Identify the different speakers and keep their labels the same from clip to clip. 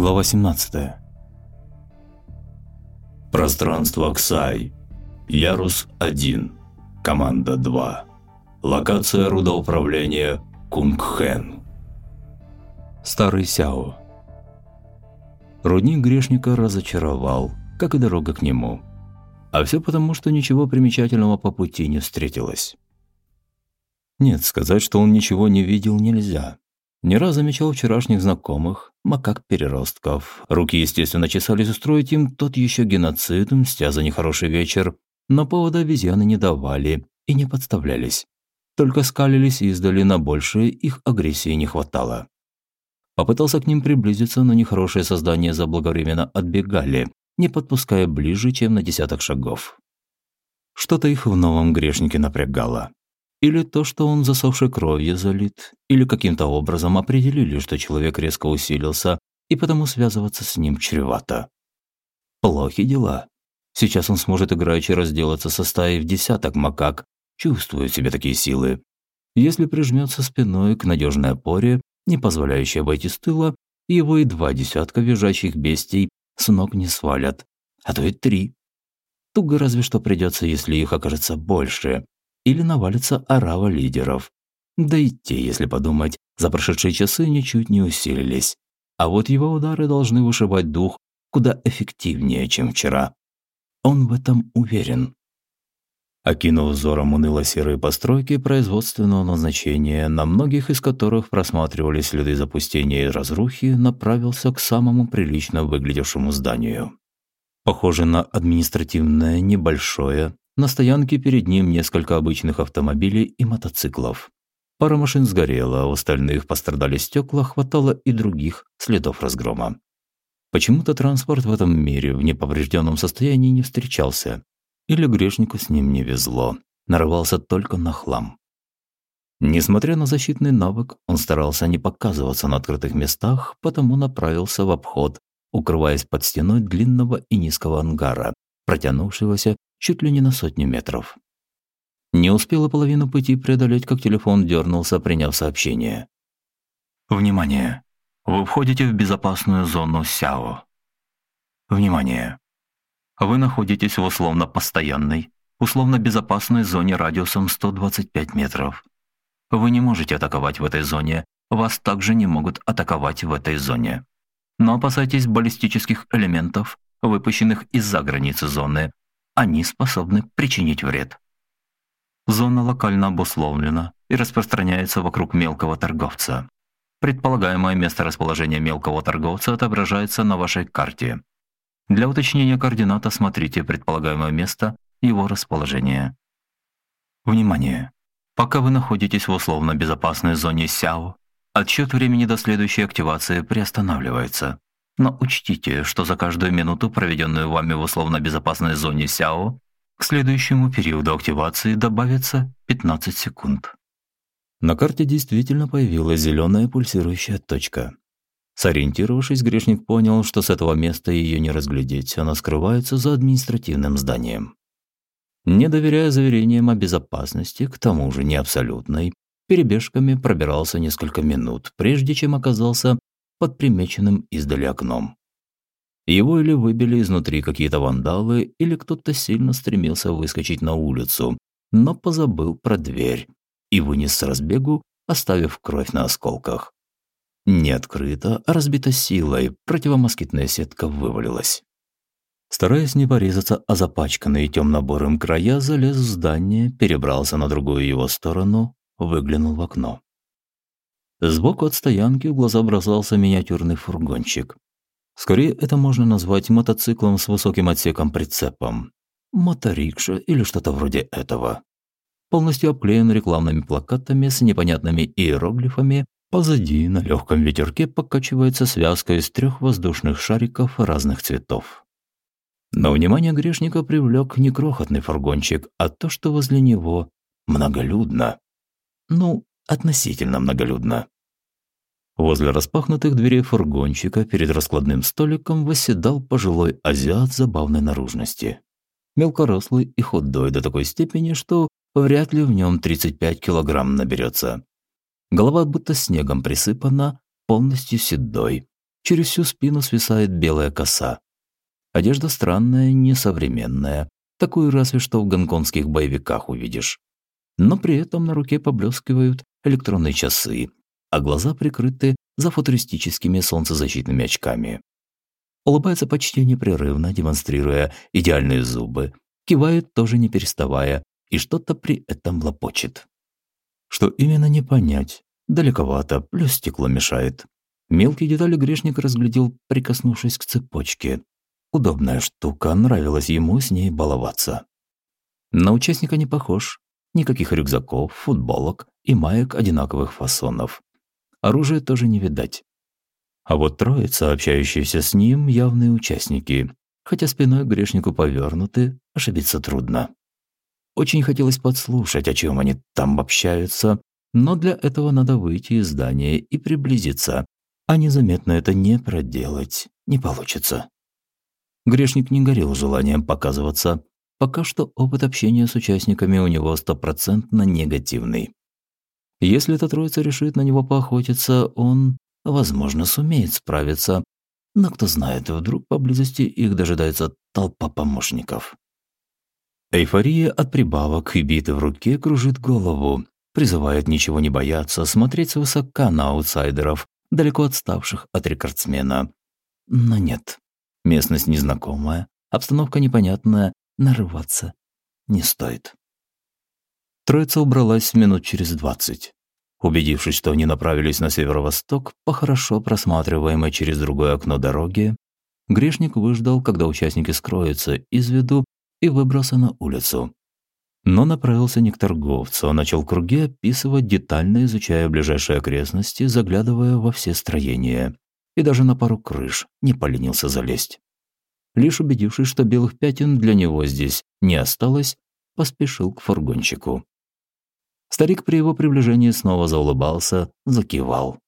Speaker 1: Глава 17.
Speaker 2: Пространство Ксай. Ярус 1. Команда 2. Локация рудоуправления Кунгхэн.
Speaker 1: Старый Сяо. Рудник грешника разочаровал, как и дорога к нему. А все потому, что ничего примечательного по пути не встретилось. Нет, сказать, что он ничего не видел, нельзя. Не раз замечал вчерашних знакомых, макак-переростков. Руки, естественно, чесались устроить им тот еще геноцид, мстя за нехороший вечер. Но повода обезьяны не давали и не подставлялись. Только скалились издали, на большее их агрессии не хватало. Попытался к ним приблизиться, но нехорошие создания заблаговременно отбегали, не подпуская ближе, чем на десяток шагов. Что-то их в новом грешнике напрягало. Или то, что он засохшей кровью залит, или каким-то образом определили, что человек резко усилился, и потому связываться с ним чревато. Плохи дела. Сейчас он сможет играючи разделаться со стаей в десяток макак, чувствует себе такие силы. Если прижмется спиной к надежной опоре, не позволяющей обойти с тыла, его и два десятка визжащих бестий с ног не свалят, а то и три. Туго разве что придется, если их окажется больше или навалится орава лидеров. Да и те, если подумать, за прошедшие часы ничуть не усилились. А вот его удары должны вышибать дух куда эффективнее, чем вчера. Он в этом уверен. Окинув взором уныло-серые постройки производственного назначения, на многих из которых просматривались следы запустения и разрухи, направился к самому прилично выглядевшему зданию. Похоже на административное, небольшое, на стоянке перед ним несколько обычных автомобилей и мотоциклов. Пара машин сгорела, у остальных пострадали стекла, хватало и других следов разгрома. Почему-то транспорт в этом мире в неповрежденном состоянии не встречался. Или грешнику с ним не везло, нарывался только на хлам. Несмотря на защитный навык, он старался не показываться на открытых местах, потому направился в обход, укрываясь под стеной длинного и низкого ангара, протянувшегося чуть ли не на сотню метров. Не успела половину пути преодолеть, как телефон дернулся, приняв сообщение. «Внимание! Вы входите в безопасную зону Сяо. Внимание! Вы находитесь в условно-постоянной, условно-безопасной зоне радиусом 125 метров. Вы не можете атаковать в этой зоне, вас также не могут атаковать в этой зоне. Но опасайтесь баллистических элементов, выпущенных из-за границы зоны, они способны причинить вред. Зона локально обусловлена и распространяется вокруг мелкого торговца. Предполагаемое место расположения мелкого торговца отображается на вашей карте. Для уточнения координат осмотрите предполагаемое место его расположения. Внимание! Пока вы находитесь в условно безопасной зоне Сяо, отсчет времени до следующей активации приостанавливается. Но учтите, что за каждую минуту, проведенную вами в условно-безопасной зоне СЯО, к следующему периоду активации добавится 15 секунд. На карте действительно появилась зеленая пульсирующая точка. Сориентировавшись, грешник понял, что с этого места ее не разглядеть, она скрывается за административным зданием. Не доверяя заверениям о безопасности, к тому же не абсолютной, перебежками пробирался несколько минут, прежде чем оказался под примеченным издали окном. Его или выбили изнутри какие-то вандалы, или кто-то сильно стремился выскочить на улицу, но позабыл про дверь и вынес с разбегу, оставив кровь на осколках. Не открыто, а разбита силой, противомоскитная сетка вывалилась. Стараясь не порезаться о запачканные темно-бурым края, залез в здание, перебрался на другую его сторону, выглянул в окно. Сбоку от стоянки в глаза бросался миниатюрный фургончик. Скорее, это можно назвать мотоциклом с высоким отсеком-прицепом. Моторикша или что-то вроде этого. Полностью обклеен рекламными плакатами с непонятными иероглифами, позади на легком ветерке покачивается связка из трех воздушных шариков разных цветов. Но внимание грешника привлек не крохотный фургончик, а то, что возле него многолюдно. Ну, относительно многолюдно. Возле распахнутых дверей фургончика перед раскладным столиком восседал пожилой азиат забавной наружности. Мелкорослый и худой до такой степени, что вряд ли в нем 35 килограмм наберется. Голова будто снегом присыпана, полностью седой. Через всю спину свисает белая коса. Одежда странная, несовременная. Такую разве что в гонконгских боевиках увидишь. Но при этом на руке поблескивают электронные часы, а глаза прикрыты за футуристическими солнцезащитными очками. Улыбается почти непрерывно, демонстрируя идеальные зубы, кивает тоже не переставая и что-то при этом лопочет. Что именно не понять, далековато, плюс стекло мешает. Мелкие детали грешник разглядел, прикоснувшись к цепочке. Удобная штука, нравилось ему с ней баловаться. На участника не похож. Никаких рюкзаков, футболок и маек одинаковых фасонов. Оружия тоже не видать. А вот троица, общающаяся с ним, явные участники. Хотя спиной к грешнику повернуты, ошибиться трудно. Очень хотелось подслушать, о чем они там общаются, но для этого надо выйти из здания и приблизиться, а незаметно это не проделать не получится. Грешник не горел желанием показываться, пока что опыт общения с участниками у него стопроцентно негативный. Если эта троица решит на него поохотиться, он, возможно, сумеет справиться, но кто знает, вдруг поблизости их дожидается толпа помощников. Эйфория от прибавок и биты в руке кружит голову, призывает ничего не бояться, смотреть свысока на аутсайдеров, далеко отставших от рекордсмена. Но нет, местность незнакомая, обстановка непонятная, нарываться не стоит. Троица убралась минут через двадцать. Убедившись, что они направились на северо-восток, по хорошо просматриваемой через другое окно дороги, грешник выждал, когда участники скроются из виду, и выбрался на улицу. Но направился не к торговцу, а начал круги описывать, детально изучая ближайшие окрестности, заглядывая во все строения. И даже на пару крыш не поленился залезть. Лишь убедившись, что белых пятен для него здесь не осталось, поспешил к фургончику. Старик при его приближении снова заулыбался, закивал.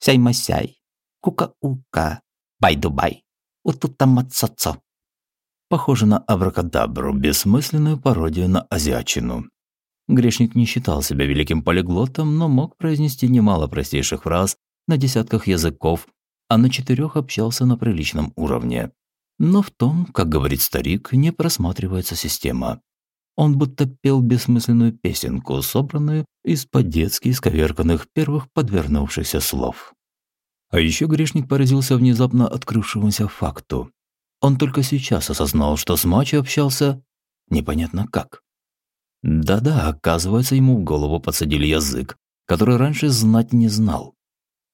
Speaker 3: «Сяй-масяй, кука-ука, бай-дубай, утутамацацо».
Speaker 1: Похоже на абракадабру, бессмысленную пародию на азиатчину. Грешник не считал себя великим полиглотом, но мог произнести немало простейших фраз на десятках языков, а на четырех общался на приличном уровне. Но в том, как говорит старик, не просматривается система. Он будто пел бессмысленную песенку, собранную из по-детски исковерканных первых подвернувшихся слов. А еще грешник поразился внезапно открывшемуся факту. Он только сейчас осознал, что с Мачи общался непонятно как. Да-да, оказывается, ему в голову подсадили язык, который раньше знать не знал.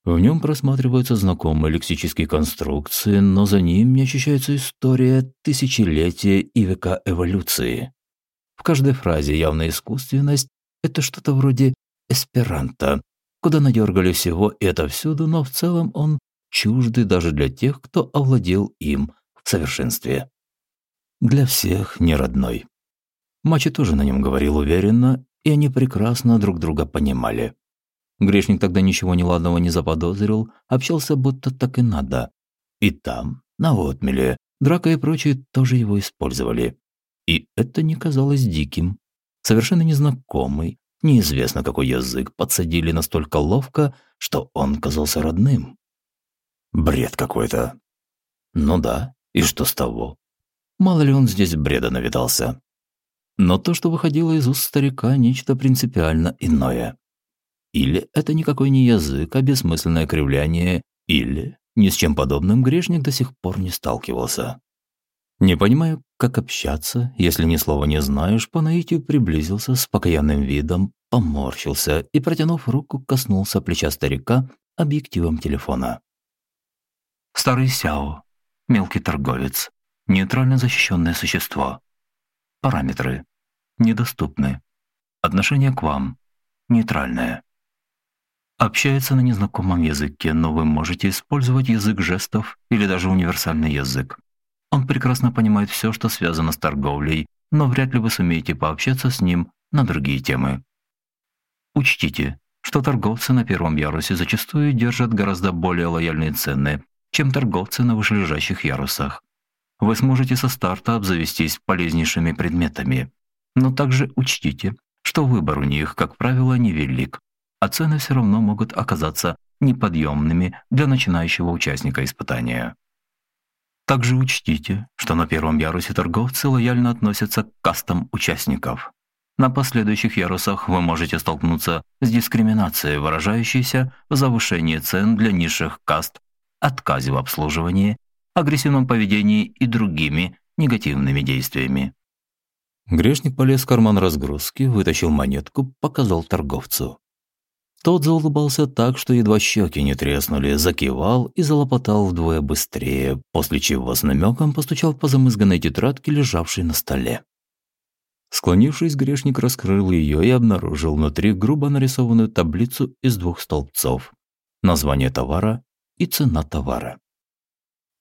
Speaker 1: В нем просматриваются знакомые лексические конструкции, но за ним не ощущается история тысячелетия и века эволюции. В каждой фразе явная искусственность – это что-то вроде эсперанто, куда надергали всего и это всюду, но в целом он чуждый даже для тех, кто овладел им в совершенстве. Для всех не родной. Мачи тоже на нем говорил уверенно, и они прекрасно друг друга понимали. Грешник тогда ничего неладного не заподозрил, общался будто так и надо. И там, на отмеле, драка и прочие тоже его использовали. И это не казалось диким. Совершенно незнакомый, неизвестно какой язык подсадили настолько ловко, что он казался родным. Бред какой-то. Ну да, и что с того? Мало ли он здесь бреда навидался. Но то, что выходило из уст старика, нечто принципиально иное. Или это никакой не язык, а бессмысленное кривляние, или ни с чем подобным грешник до сих пор не сталкивался. Не понимая, как общаться, если ни слова не знаешь, по наитию приблизился с покаянным видом, поморщился и, протянув руку, коснулся плеча старика объективом телефона. Старый Сяо, мелкий торговец, нейтрально защищенное существо. Параметры недоступны. Отношение к вам нейтральное. Общается на незнакомом языке, но вы можете использовать язык жестов или даже универсальный язык. Он прекрасно понимает все, что связано с торговлей, но вряд ли вы сумеете пообщаться с ним на другие темы. Учтите, что торговцы на первом ярусе зачастую держат гораздо более лояльные цены, чем торговцы на вышележащих ярусах. Вы сможете со старта обзавестись полезнейшими предметами, но также учтите, что выбор у них, как правило, невелик, а цены все равно могут оказаться неподъемными для начинающего участника испытания. Также учтите, что на первом ярусе торговцы лояльно относятся к кастам участников. На последующих ярусах вы можете столкнуться с дискриминацией, выражающейся в завышении цен для низших каст, отказе в обслуживании, агрессивном поведении и другими негативными действиями.
Speaker 2: Грешник полез в карман разгрузки, вытащил монетку, показал торговцу. Тот заулыбался так, что едва щеки не треснули, закивал и залопотал вдвое быстрее, после чего с намеком постучал по замызганной тетрадке, лежавшей на столе. Склонившись, грешник раскрыл ее и обнаружил внутри грубо нарисованную таблицу из двух столбцов. Название товара и цена товара.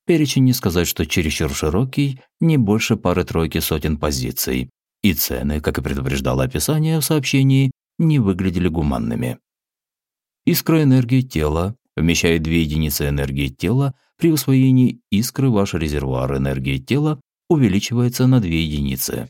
Speaker 2: Перечень не сказать, что чересчур широкий, не больше пары-тройки сотен позиций. И цены, как и предупреждало описание в сообщении, не выглядели гуманными. Искра энергии тела вмещает 2 единицы энергии тела. При усвоении искры ваш резервуар энергии тела увеличивается на 2 единицы.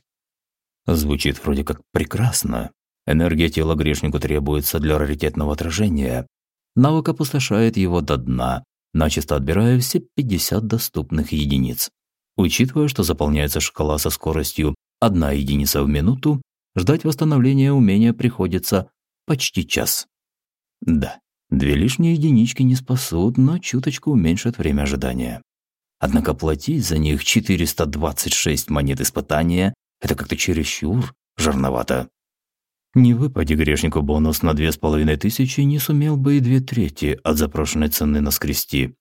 Speaker 2: Звучит вроде как прекрасно. Энергия тела грешнику требуется для раритетного отражения. Навык опустошает его до дна, начисто отбирая все 50 доступных единиц. Учитывая, что заполняется шкала со скоростью 1 единица в минуту, ждать восстановления умения приходится почти час. Да, две лишние единички не спасут, но чуточку уменьшат время ожидания. Однако платить за них 426 монет испытания – это как-то чересчур жирновато. Не выпади грешнику бонус на две с половиной тысячи, не сумел бы и две трети от запрошенной цены наскрести.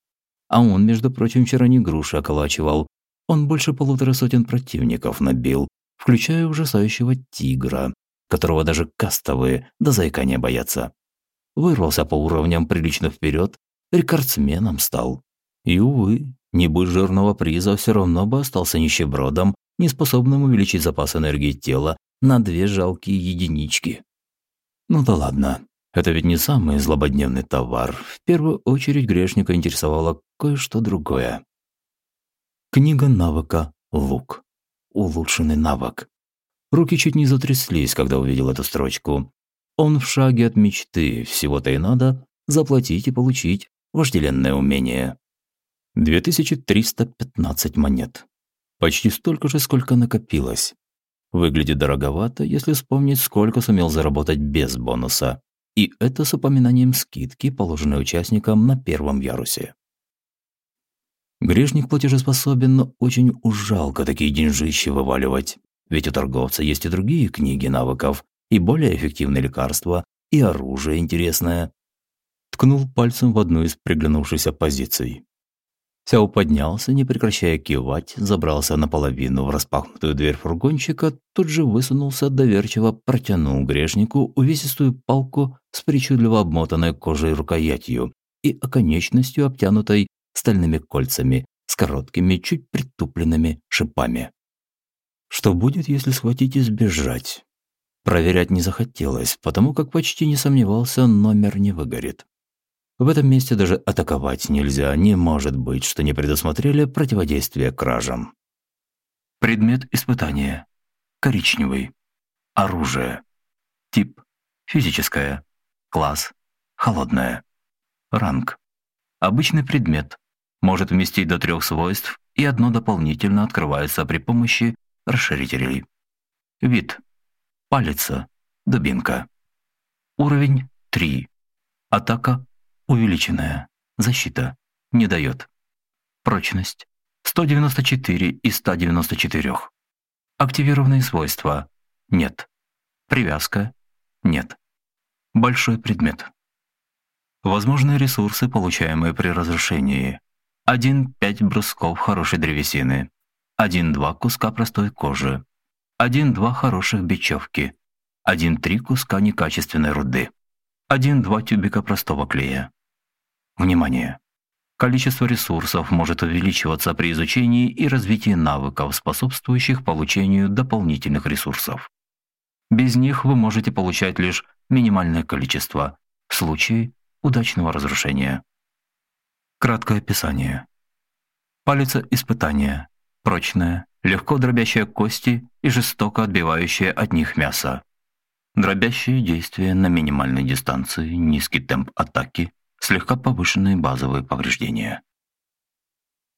Speaker 2: А он, между прочим, вчера не груши околачивал. Он больше полутора сотен противников набил, включая ужасающего тигра, которого даже кастовые до заикания боятся вырвался по уровням прилично вперед, рекордсменом стал. И, увы, не будь жирного приза, все равно бы остался нищебродом, неспособным увеличить запас энергии тела на две жалкие единички. Ну да ладно, это ведь не самый злободневный товар. В первую очередь грешника интересовало кое-что другое. Книга навыка «Лук». Улучшенный навык. Руки чуть не затряслись, когда увидел эту строчку. Он в шаге от мечты, всего-то и надо заплатить и получить вожделенное умение. 2315 монет. Почти столько же, сколько накопилось. Выглядит дороговато, если вспомнить, сколько сумел заработать без бонуса. И это с упоминанием скидки, положенной участникам на первом ярусе. Грешник платежеспособен, но очень уж жалко такие деньжищи вываливать. Ведь у торговца есть и другие книги навыков, и более эффективные лекарства, и оружие интересное. Ткнул пальцем в одну из приглянувшихся позиций. Сяо поднялся, не прекращая кивать, забрался наполовину в распахнутую дверь фургончика, тут же высунулся, доверчиво протянул грешнику увесистую палку с причудливо обмотанной кожей рукоятью и оконечностью, обтянутой стальными кольцами с короткими, чуть притупленными шипами. Что будет, если схватить и сбежать? Проверять не захотелось, потому как почти не сомневался, номер не выгорит. В этом месте даже атаковать нельзя, не может быть, что не предусмотрели противодействие кражам. Предмет испытания. Коричневый. Оружие. Тип. Физическое. Класс. Холодное. Ранг. Обычный предмет. Может вместить до трех свойств, и одно дополнительно открывается при помощи расширителей. Вид. Палица. Дубинка. Уровень 3. Атака увеличенная. Защита. Не дает. Прочность. 194 из 194. Активированные свойства. Нет. Привязка. Нет. Большой предмет. Возможные ресурсы, получаемые при разрушении. 1-5 брусков хорошей древесины. 1-2 куска простой кожи один-два хороших бечевки, один-три куска некачественной руды, один-два тюбика простого клея. Внимание! Количество ресурсов может увеличиваться при изучении и развитии навыков, способствующих получению дополнительных ресурсов. Без них вы можете получать лишь минимальное количество в случае удачного разрушения. Краткое описание. Палец испытания. Прочная, легко дробящая кости и жестоко отбивающая от них мясо. Дробящие действия на минимальной дистанции, низкий темп атаки, слегка повышенные базовые повреждения.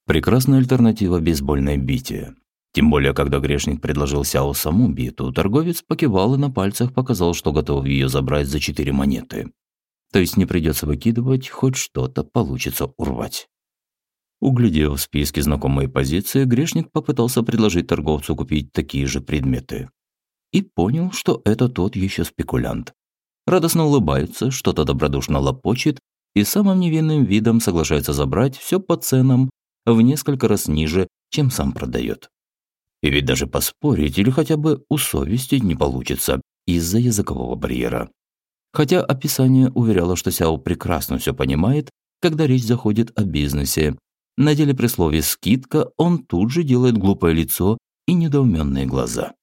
Speaker 2: Прекрасная альтернатива бейсбольной бите. Тем более, когда грешник предложил Сяо саму биту, торговец покивал и на пальцах показал, что готов ее забрать за четыре монеты. То есть не придется выкидывать, хоть что-то получится урвать. Углядев в списке знакомые позиции, грешник попытался предложить торговцу купить такие же предметы. И понял, что это тот еще спекулянт. Радостно улыбается, что-то добродушно лопочет и самым невинным видом соглашается забрать все по ценам в несколько раз ниже, чем сам продает. И ведь даже поспорить или хотя бы усовестить не получится из-за языкового барьера. Хотя описание уверяло, что Сяо прекрасно все понимает, когда речь заходит о бизнесе. На деле при слове «скидка» он тут же делает глупое лицо и недоуменные глаза.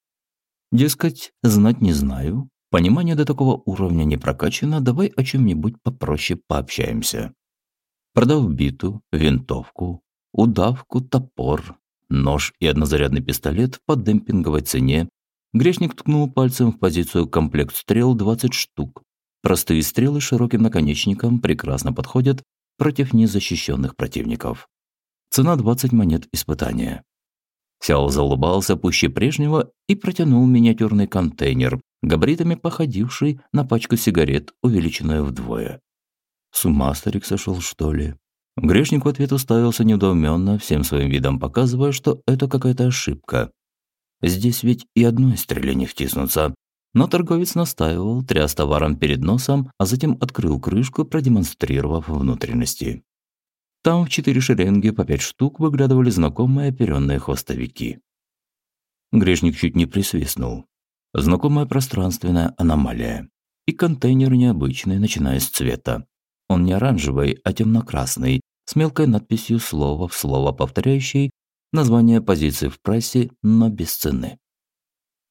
Speaker 2: Дескать, знать не знаю, понимание до такого уровня не прокачано, давай о чем-нибудь попроще пообщаемся. Продав биту, винтовку, удавку, топор, нож и однозарядный пистолет по демпинговой цене, грешник ткнул пальцем в позицию комплект стрел 20 штук. Простые стрелы с широким наконечником прекрасно подходят против незащищенных противников. Цена 20 монет испытания. Сяо заулыбался пуще прежнего и протянул миниатюрный контейнер, габаритами походивший на пачку сигарет, увеличенную вдвое. С ума старик сошел, что ли? Грешник в ответ уставился недоуменно, всем своим видом показывая, что это какая-то ошибка. Здесь ведь и одной стреле не втиснуться. Но торговец настаивал, тряс товаром перед носом, а затем открыл крышку, продемонстрировав внутренности. Там в четыре шеренги по пять штук выглядывали знакомые оперенные хвостовики. Грешник чуть не присвистнул. Знакомая пространственная аномалия. И контейнер необычный, начиная с цвета. Он не оранжевый, а темно-красный, с мелкой надписью слово в слово повторяющей название позиции в прайсе, но без цены.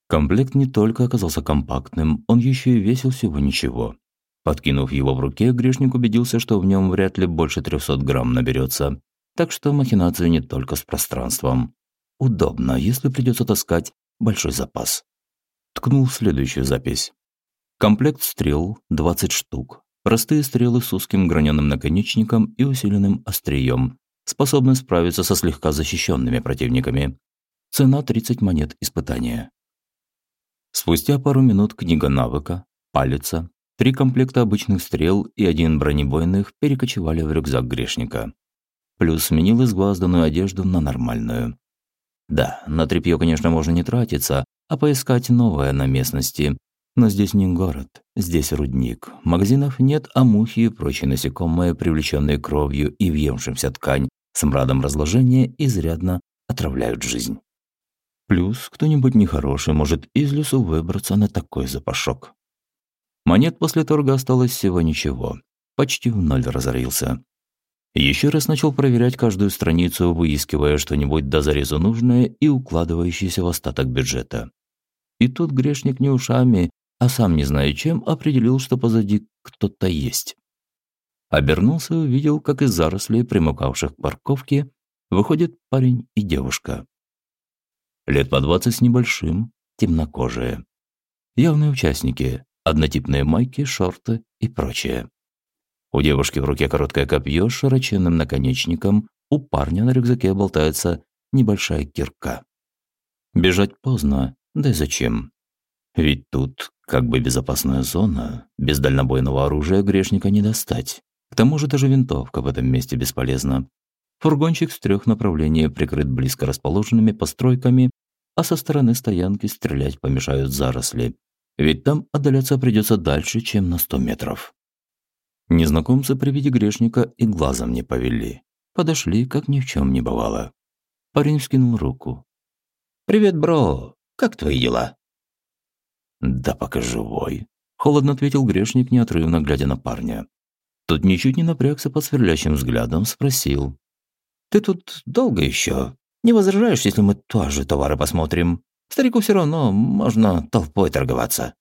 Speaker 2: Комплект не только оказался компактным, он еще и весил всего ничего. Подкинув его в руке, грешник убедился, что в нем вряд ли больше 300 грамм наберется. Так что махинации не только с пространством. Удобно, если придется таскать большой запас. Ткнул следующую запись. Комплект стрел 20 штук. Простые стрелы с узким граненым наконечником и усиленным острием, способны справиться со слегка защищенными противниками. Цена 30 монет испытания. Спустя пару минут книга навыка, палица, три комплекта обычных стрел и один бронебойных перекочевали в рюкзак грешника. Плюс сменил изгвазданную одежду на нормальную. Да, на тряпье, конечно, можно не тратиться, а поискать новое на местности, но здесь не город, здесь рудник. Магазинов нет, а мухи и прочие насекомые, привлеченные кровью и въевшимся ткань, с мрадом разложения изрядно отравляют жизнь. Плюс кто-нибудь нехороший может из лесу выбраться на такой запашок. Монет после торга осталось всего ничего. Почти в ноль разорился. Еще раз начал проверять каждую страницу, выискивая что-нибудь до зарезу нужное и укладывающееся в остаток бюджета. И тут грешник не ушами, а сам, не зная чем, определил, что позади кто-то есть. Обернулся и увидел, как из зарослей, примыкавших к парковке, выходит парень и девушка. Лет по двадцать с небольшим, темнокожие. Явные участники, однотипные майки, шорты и прочее. У девушки в руке короткое копье с широченным наконечником, у парня на рюкзаке болтается небольшая кирка. Бежать поздно, да и зачем? Ведь тут как бы безопасная зона, без дальнобойного оружия грешника не достать. К тому же даже винтовка в этом месте бесполезна. Фургончик с трех направлений прикрыт близко расположенными постройками, а со стороны стоянки стрелять помешают заросли, ведь там отдаляться придется дальше, чем на сто метров. Незнакомцы при виде грешника и глазом не повели. Подошли, как ни в чем не бывало. Парень вскинул руку. «Привет, бро! Как твои дела?» «Да пока живой», – холодно ответил грешник, неотрывно глядя на парня. Тот ничуть не напрягся под сверлящим взглядом, спросил. «Ты тут долго еще? Не возражаешь, если мы тоже товары посмотрим? Старику все равно можно толпой торговаться».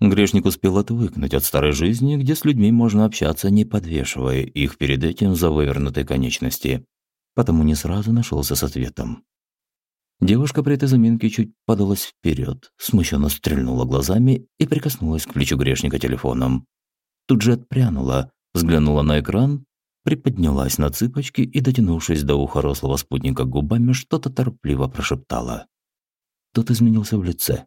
Speaker 2: Грешник успел отвыкнуть от старой жизни, где с людьми можно общаться, не подвешивая их перед этим за вывернутой конечности. Потому не сразу нашелся с ответом. Девушка при этой заминке чуть подалась вперед, смущенно стрельнула глазами и прикоснулась к плечу грешника телефоном. Тут же отпрянула, взглянула на экран, приподнялась на цыпочки и, дотянувшись до уха рослого спутника губами, что-то торопливо прошептала. Тот изменился в лице.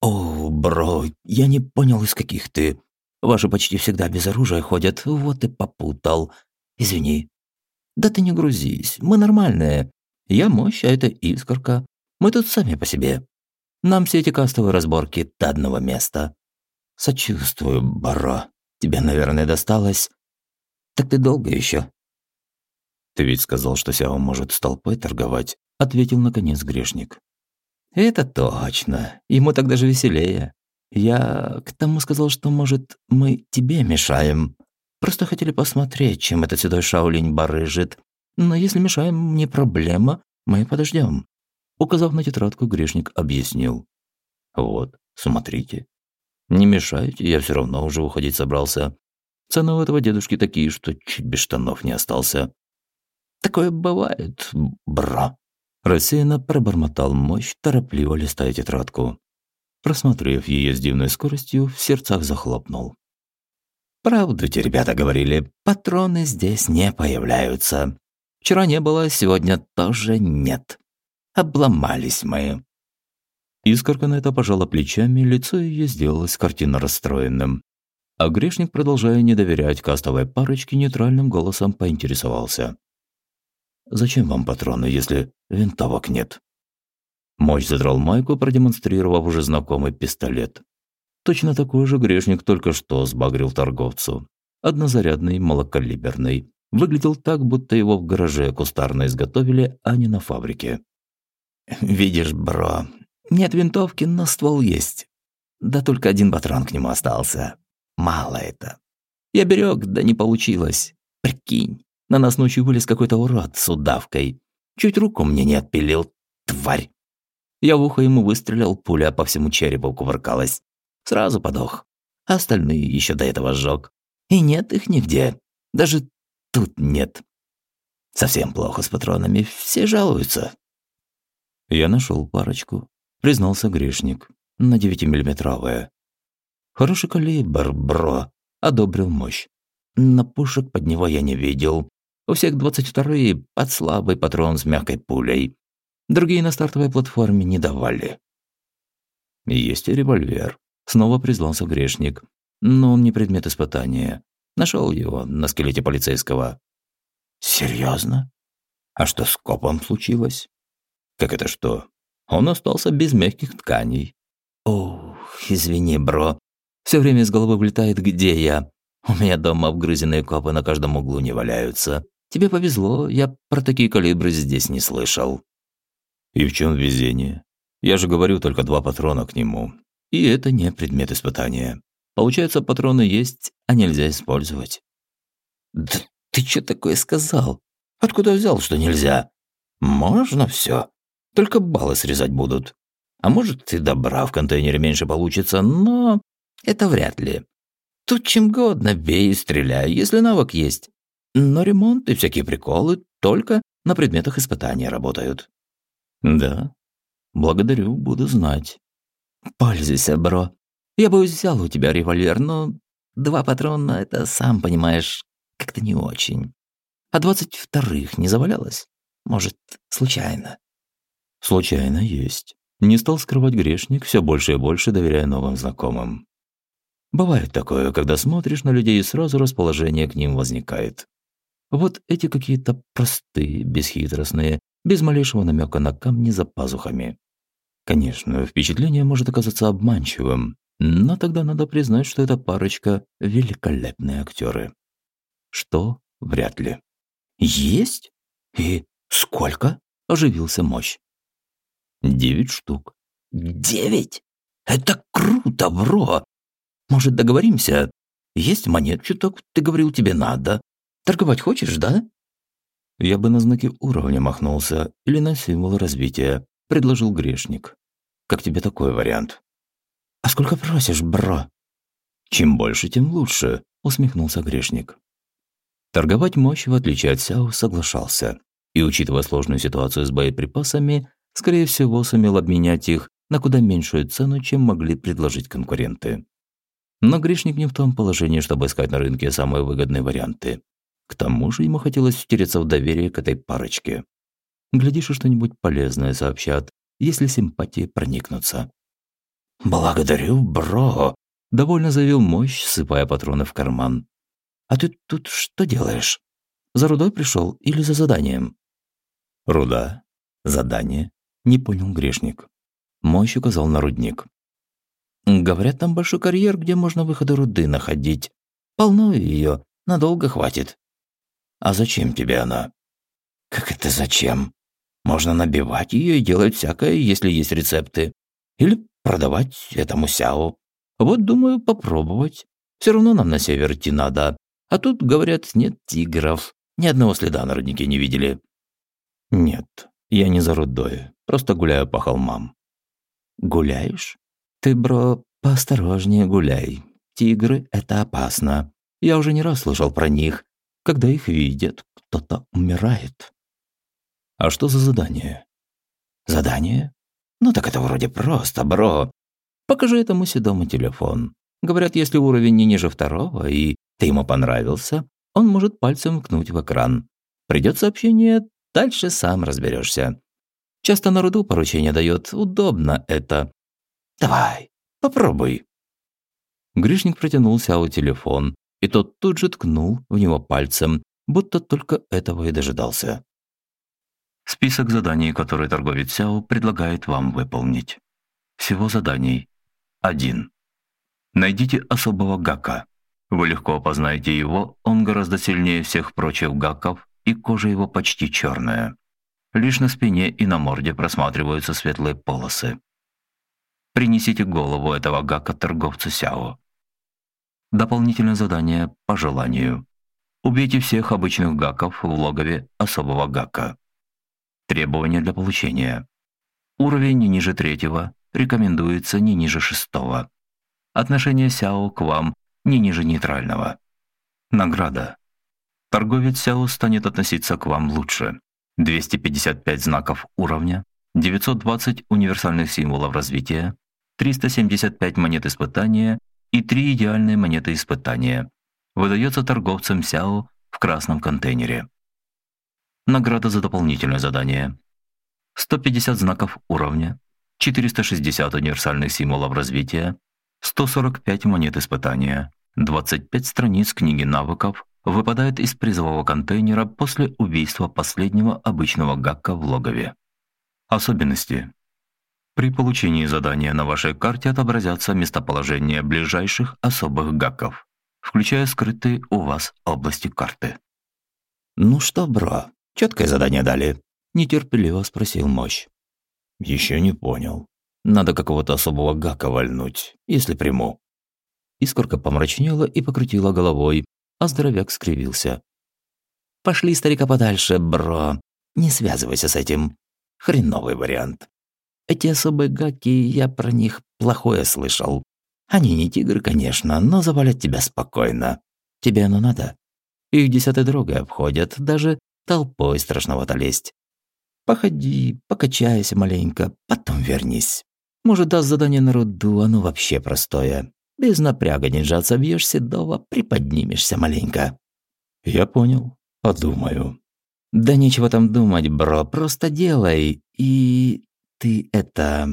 Speaker 2: «О, бро, я не понял, из каких ты. Ваши почти всегда без оружия ходят, вот и попутал. Извини». «Да ты не грузись, мы нормальные. Я мощь, а это искорка. Мы тут сами по себе. Нам все эти кастовые разборки до одного места. Сочувствую, Баро. Тебе, наверное, досталось. Так ты долго еще? Ты ведь сказал, что Сяо может с толпой торговать, ответил наконец грешник. Это точно. Ему так даже веселее. Я к тому сказал, что, может, мы тебе мешаем. Просто хотели посмотреть, чем этот седой Шаолинь барыжит. Но если мешаем, не проблема, мы подождем. Указав на тетрадку, грешник объяснил. Вот, смотрите. Не мешайте, я все равно уже уходить собрался. Цены у этого дедушки такие, что чуть без штанов не остался. Такое бывает, бра. Рассеянно пробормотал мощь, торопливо листая тетрадку. Просмотрев ее с дивной скоростью, в сердцах захлопнул. «Правду те ребята говорили, патроны здесь не появляются. Вчера не было, сегодня тоже нет. Обломались мы». Искорка на это пожала плечами, лицо ее сделалось картинно расстроенным. А грешник, продолжая не доверять кастовой парочке, нейтральным голосом поинтересовался. «Зачем вам патроны, если винтовок нет?» Мощь задрал майку, продемонстрировав уже знакомый пистолет. Точно такой же грешник только что сбагрил торговцу. Однозарядный, малокалиберный выглядел так, будто его в гараже кустарно изготовили, а не на фабрике. «Видишь, бро, нет винтовки, но ствол есть. Да только один патрон к нему остался. Мало это. Я берег, да не получилось. Прикинь, на нас ночью вылез какой-то урод с удавкой. Чуть руку мне не отпилил, тварь. Я в ухо ему выстрелил, пуля по всему черепу кувыркалась. Сразу подох. Остальные еще до этого сжег. И нет их нигде. Даже тут нет. Совсем плохо с патронами, все жалуются. Я нашел парочку, признался грешник, на девятимиллиметровое. Хороший калибр, бро, одобрил мощь. На пушек под него я не видел. У всех двадцать вторые под слабый патрон с мягкой пулей. Другие на стартовой платформе не давали. Есть и револьвер, снова признался грешник. Но он не предмет испытания. Нашел его на скелете полицейского. Серьезно? А что с копом случилось? Как это что? Он остался без мягких тканей. Ох, извини, бро. Все время из головы влетает, где я. У меня дома обгрызенные копы на каждом углу не валяются. Тебе повезло, я про такие калибры здесь не слышал. И в чем везение? Я же говорю только два патрона к нему. И это не предмет испытания. Получается, патроны есть, а нельзя использовать. Да ты что такое сказал? Откуда взял, что нельзя? Можно все. Только баллы срезать будут. А может, и добра в контейнере меньше получится, но это вряд ли. Тут чем годно бей и стреляй, если навык есть. Но ремонт и всякие приколы только на предметах испытания работают. Да, благодарю, буду знать. Пользуйся, бро. Я бы взял у тебя револьвер, но два патрона — это, сам понимаешь, как-то не очень. А двадцать вторых не завалялось? Может, случайно? Случайно есть. Не стал скрывать грешник, все больше и больше доверяя новым знакомым. Бывает такое, когда смотришь на людей и сразу расположение к ним возникает. Вот эти какие-то простые, бесхитростные, без малейшего намека на камни за пазухами. Конечно, впечатление может оказаться обманчивым, но тогда надо признать, что эта парочка – великолепные актеры. Что? Вряд ли. «Есть? И сколько?» – оживился мощь. «Девять штук». «Девять? Это круто, бро! Может, договоримся? Есть монет чуток, ты говорил, тебе надо. Торговать хочешь, да?» Я бы на знаки уровня махнулся или на символ развития, предложил грешник. Как тебе такой вариант? «А сколько просишь, бро?» «Чем больше, тем лучше», — усмехнулся грешник. Торговать мощь, в отличие от Сяо, соглашался. И, учитывая сложную ситуацию с боеприпасами, скорее всего, сумел обменять их на куда меньшую цену, чем могли предложить конкуренты. Но грешник не в том положении, чтобы искать на рынке самые выгодные варианты. К тому же ему хотелось втереться в доверие к этой парочке. Глядишь, и что-нибудь полезное сообщат, если симпатии проникнутся.
Speaker 3: «Благодарю, бро», – довольно заявил мощь, сыпая патроны в карман. «А ты тут что делаешь? За рудой пришел или за заданием?»
Speaker 2: «Руда? Задание?» – не понял грешник. Мощь указал на рудник.
Speaker 3: «Говорят, там большой карьер, где можно выходы руды находить. Полно ее, надолго хватит». «А зачем тебе она?» «Как это зачем? Можно набивать ее и делать всякое, если есть рецепты. Или продавать этому сяо. Вот думаю попробовать. Все равно нам на север идти надо. А тут, говорят, нет тигров. Ни одного следа на роднике не видели.
Speaker 2: Нет, я не за рудой. Просто гуляю по холмам.
Speaker 3: Гуляешь? Ты, бро, поосторожнее гуляй. Тигры – это опасно. Я уже не раз слышал про них. Когда их видят, кто-то умирает.
Speaker 2: А что за задание?
Speaker 3: Задание? Ну так это вроде просто, бро. Покажи этому седому телефон. Говорят, если уровень не ниже второго, и ты ему понравился, он может пальцем ткнуть в экран. Придет сообщение, дальше сам разберешься. Часто на роду поручение дает, удобно это. Давай, попробуй.
Speaker 2: Гришник протянул Сяо телефон, и тот тут же ткнул в него пальцем, будто только этого и дожидался. Список заданий, которые торговец Сяо предлагает вам выполнить. Всего заданий. 1. Найдите особого гака. Вы легко опознаете его, он гораздо сильнее всех прочих гаков, и кожа его почти черная. Лишь на спине и на морде просматриваются светлые полосы. Принесите голову этого гака торговцу Сяо. Дополнительное задание по желанию. Убейте всех обычных гаков в логове особого гака. Требования для получения. Уровень не ниже третьего, рекомендуется не ниже шестого. Отношение Сяо к вам не ниже нейтрального. Награда. Торговец Сяо станет относиться к вам лучше. 255 знаков уровня, 920 универсальных символов развития, 375 монет испытания и 3 идеальные монеты испытания. Выдается торговцам Сяо в красном контейнере. Награда за дополнительное задание. 150 знаков уровня, 460 универсальных символов развития, 145 монет испытания, 25 страниц книги навыков выпадает из призового контейнера после убийства последнего обычного гакка в логове. Особенности. При получении задания на вашей карте отобразятся местоположение ближайших особых гакков, включая скрытые у вас области карты.
Speaker 3: «Ну что, бро, Четкое задание дали?» – нетерпеливо спросил Мощь.
Speaker 2: «Еще не понял. Надо какого-то особого гака вальнуть, если приму».
Speaker 3: Искорка помрачнела и покрутила головой, а здоровяк скривился. «Пошли старика подальше, бро. Не связывайся с этим. Хреновый вариант. Эти особые гаки, я про них плохое слышал. Они не тигры, конечно, но завалят тебя спокойно. Тебе оно надо? Их десятой дорогой обходят, даже толпой страшновато лезть. Походи, покачайся маленько, потом вернись. Может, даст задание народу, оно вообще простое. Без напряга не собьешься, седого, приподнимешься маленько.
Speaker 2: Я понял, подумаю.
Speaker 3: Да нечего там думать, бро, просто делай. И ты это...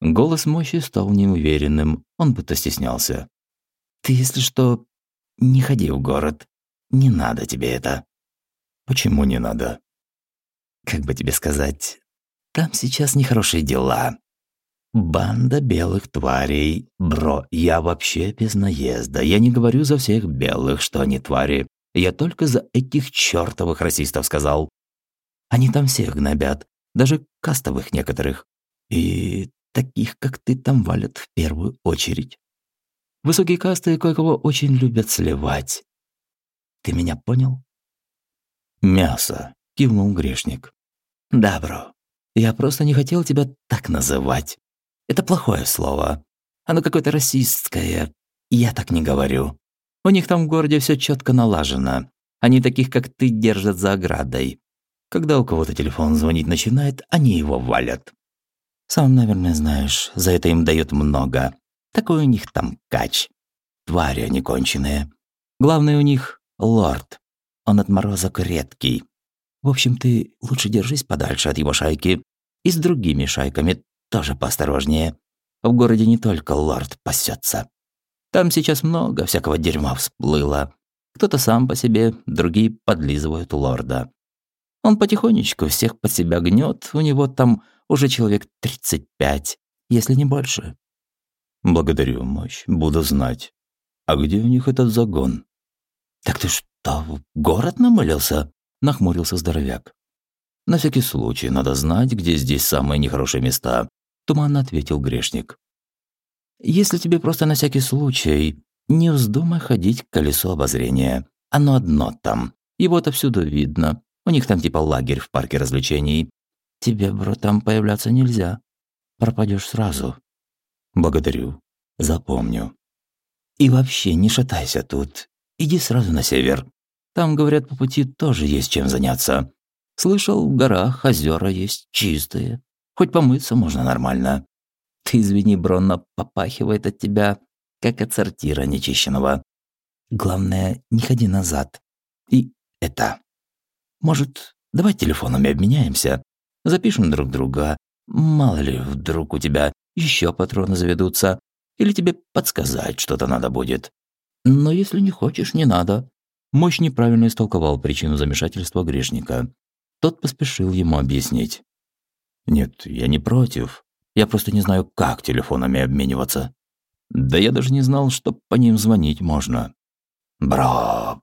Speaker 3: Голос мощи стал неуверенным, он будто стеснялся. Ты, если что, не ходи в город. Не надо тебе это.
Speaker 2: Почему не надо?
Speaker 3: Как бы тебе сказать? Там сейчас нехорошие дела. Банда белых тварей. Бро, я вообще без наезда. Я не говорю за всех белых, что они твари. Я только за этих чертовых расистов сказал. Они там всех гнобят, даже кастовых некоторых. И таких, как ты, там валят в первую очередь. Высокие касты кое-кого очень любят сливать. Ты меня понял?
Speaker 2: «Мясо», – кивнул грешник.
Speaker 3: «Да, бро. Я просто не хотел тебя так называть. Это плохое слово. Оно какое-то расистское. Я так не говорю. У них там в городе все четко налажено. Они таких, как ты, держат за оградой. Когда у кого-то телефон звонить начинает, они его валят. Сам, наверное, знаешь, за это им дают много. Такой у них там кач. Твари они конченые. Главный у них — лорд. Он отморозок редкий. В общем, ты лучше держись подальше от его шайки. И с другими шайками тоже поосторожнее. В городе не только лорд пасется. Там сейчас много всякого дерьма всплыло. Кто-то сам по себе, другие подлизывают лорда. Он потихонечку всех под себя гнет, у него там уже человек 35, если не больше.
Speaker 1: Благодарю, мощь, буду знать. А где у них этот загон?
Speaker 3: Так ты что, в город намылился? Нахмурился здоровяк.
Speaker 1: На всякий случай надо знать, где здесь самые нехорошие места, туманно ответил грешник.
Speaker 3: Если тебе просто на всякий случай, не вздумай ходить к колесу обозрения. Оно одно там. Его-то всюду видно. У них там типа лагерь в парке развлечений. Тебе, бро, там появляться нельзя. Пропадешь сразу.
Speaker 1: Благодарю. Запомню.
Speaker 3: И вообще не шатайся тут. Иди сразу на север. Там, говорят, по пути тоже есть чем заняться. Слышал, в горах озера есть чистые. Хоть помыться можно нормально. Ты, извини, Бронно, попахивает от тебя, как от сортира нечищенного. Главное, не ходи назад. И это. Может, давай телефонами обменяемся? Запишем друг друга. Мало ли, вдруг у тебя еще патроны заведутся. Или тебе подсказать что-то надо будет. Но если не хочешь, не надо.
Speaker 1: Мощь неправильно истолковал причину замешательства грешника. Тот поспешил ему объяснить. «Нет, я не против. Я просто не знаю, как телефонами обмениваться. Да я даже не знал, что по ним звонить можно».
Speaker 3: «Бро,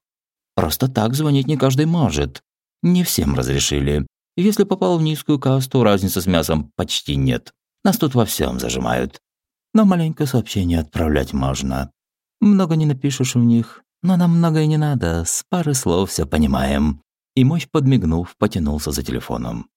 Speaker 3: просто так звонить не каждый может. Не всем разрешили. Если попал в низкую касту, разницы с мясом почти нет. Нас тут во всем зажимают. Но маленькое сообщение отправлять можно. Много не напишешь в них, но нам много и не надо, с пары слов все понимаем».
Speaker 1: И мощь, подмигнув, потянулся за телефоном.